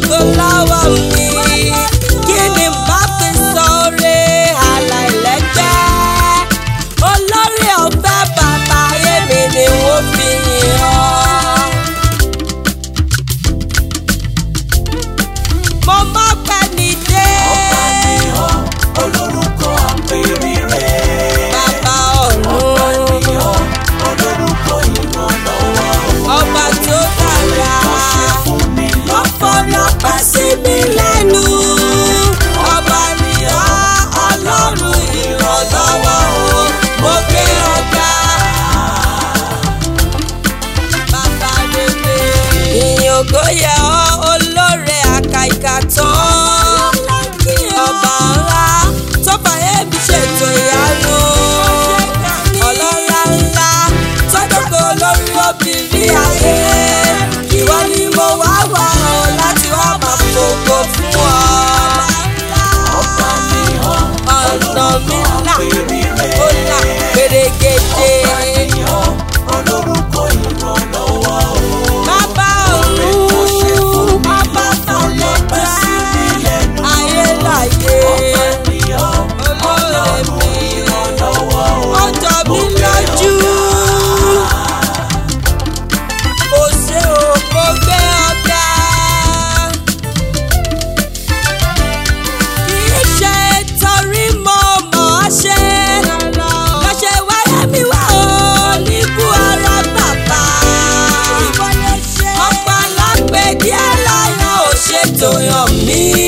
gbogbo ògo Ọ̀pọ̀ lápẹ̀